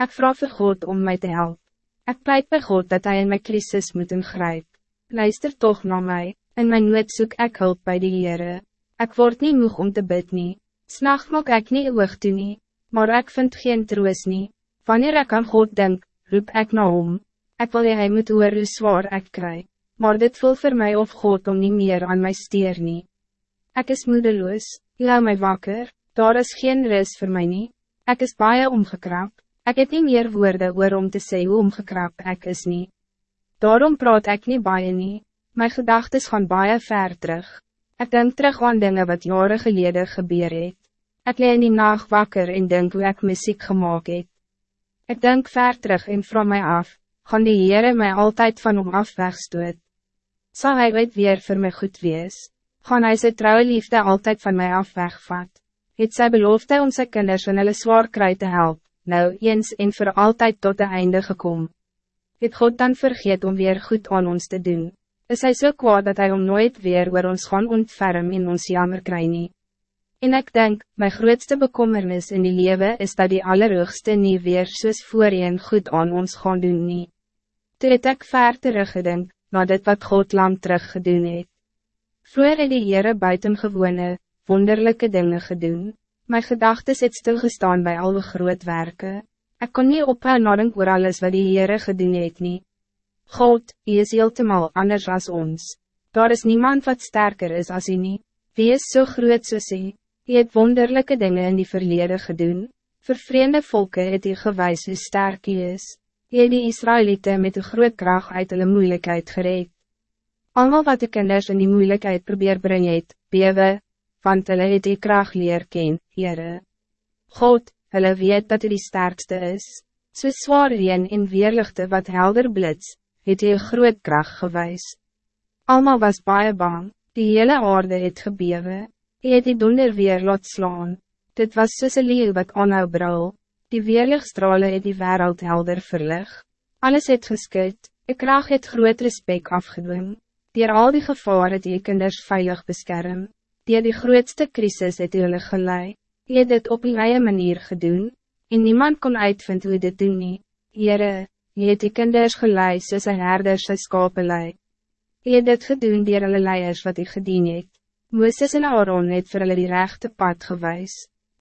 Ik vraag vir God om mij te helpen. Ik pleit bij God dat hij in mijn crisis moet ingrijpen. Luister toch naar mij, in mijn nood zoek ik hulp bij de Heere. Ik word niet moeg om te bid nie. S'nacht maak ik niet oog toe nie, maar ik vind geen troos nie. Wanneer ik aan God denk, roep ik naar hom. Ik wil hij moet hoor hoe zwaar ik krijg. Maar dit voelt voor mij of God om niet meer aan mij stier nie. Ik is moedeloos, hou mij wakker, daar is geen rust voor mij nie. Ik is baie omgekrap, ik heb niet meer woorden oor om te zeggen hoe omgekrap ik is nie. Daarom praat ik niet baie nie, mijn gedachten gaan baie ver terug. Ik denk terug aan dingen wat jaren geleden gebeur het. Ik leen in die nacht wakker en denk hoe ik muziek gemaakt het. Ik denk ver terug en van mij af, gaan die Heere mij altijd van om af wegstoot. Zal hij ooit weer voor mij goed wees? Gaan hij zijn trouwe liefde altijd van mij af wegvat? Het sy belofte om sy kinders in hulle zwaar kry te help, nou eens en voor altijd tot de einde gekom. Het God dan vergeet om weer goed aan ons te doen? Is hij zo so kwaad dat hij om nooit weer oor ons gaan ontferm in ons jammer kry nie? En ik denk, mijn grootste bekommernis in die leven is dat die allerhoogste nie weer soos voorheen goed aan ons gaan doen nie. Toe het ek ver teruggedink, na dit wat God lang teruggedoen het. Vroeger het die Heere buitengewone, wonderlijke dingen gedoen. Mijn gedachten het stilgestaan bij alle groot werken. Ik kon niet ophou nadenk oor alles wat die Heere gedoen het nie. God, hy is heeltemal anders als ons. Daar is niemand wat sterker is als hy nie. Wie is zo so groot soos hy? Hy het wonderlijke dingen in die verlede gedoen. Voor vreemde volken het hy gewys hoe sterk hy is. Hy het die Israëlieten met een groot kracht uit hulle moeilijkheid gereed. Allemaal wat de kinders in die moeilijkheid probeer bring het, bewe, want hulle het die kracht leer ken, Heere. God, hulle weet dat hy die sterkste is. So zwaar reen en weerlichte wat helder blits, het hy groot kracht gewys. Allemaal was baie bang, die hele aarde het gebewe. Hy het die donder weer laat slaan. Dit was soos een leeuw wat aanhou brul. Die weerlichtstrale het die wereld helder verlig. Alles het geskut, een kraag het groot respect afgedwing. Dier al die gevaar het die kinders veilig beskerm. Dier die grootste crisis het hulle gelei. Hy het dit op die eie manier gedoen, en niemand kon uitvind hoe dit doen nie. Heere, hy het die kinders gelei soos een herder sy skape lei. Hy het dit gedoen dier hulle leiers wat hy gedien het. Moeses en Aaron het vir hulle die rechte pad gewijs.